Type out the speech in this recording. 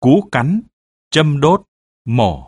cú cắn, châm đốt, mổ.